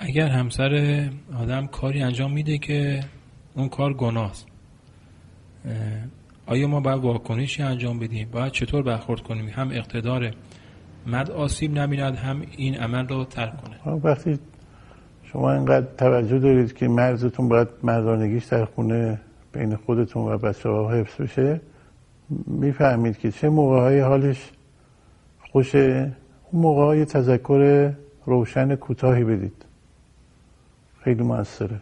اگر همسر آدم کاری انجام میده که اون کار گناست آیا ما باید واکنشی انجام بدیم؟ باید چطور برخورد کنیم؟ هم اقتدار مرد آسیب نبیند هم این عمل رو ترک کنه. وقتی شما اینقدر توجه دارید که مرزتون باید مردانگیش در خونه بین خودتون و بچه ها حفظ بشه می‌فهمید که چه موقع های حالش خوشه اون موقع های تذکر روشن کوتاهی بدید. Reino Massara.